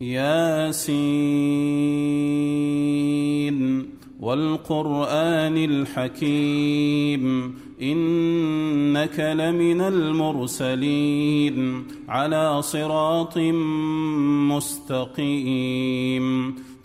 ياسين والقرآن الحكيم إنك لمن المرسلين على صراط مستقيم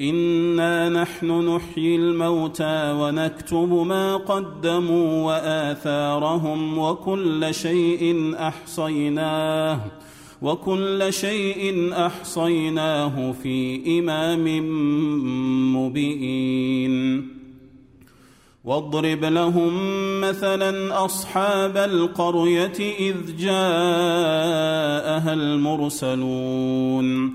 انا نحن نحيي الموتى ونكتب ما قدموا واثارهم وكل شيء احصيناه وكل شيء احصيناه في امام مبين واضرب لهم مثلا اصحاب القريه اذ جاءها المرسلون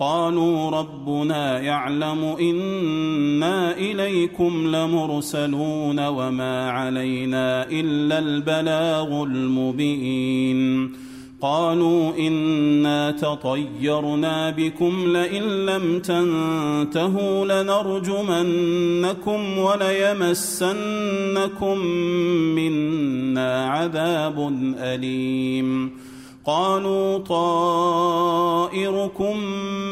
قالوا ربنا يعلم إنا إليكم لمرسلون وما علينا إلا البلاغ المبين. قالوا إنا تطيرنا بكم لئن لم تنتهوا لنرجمنكم وليمسنكم منا عذاب أليم. قالوا طائركم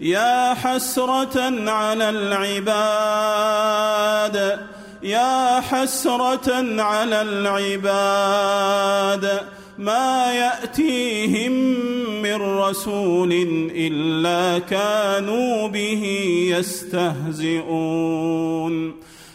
يا حسرة على العباد يا حسرة على العباد ما يأتيهم من رسول إلا كانوا به يستهزئون.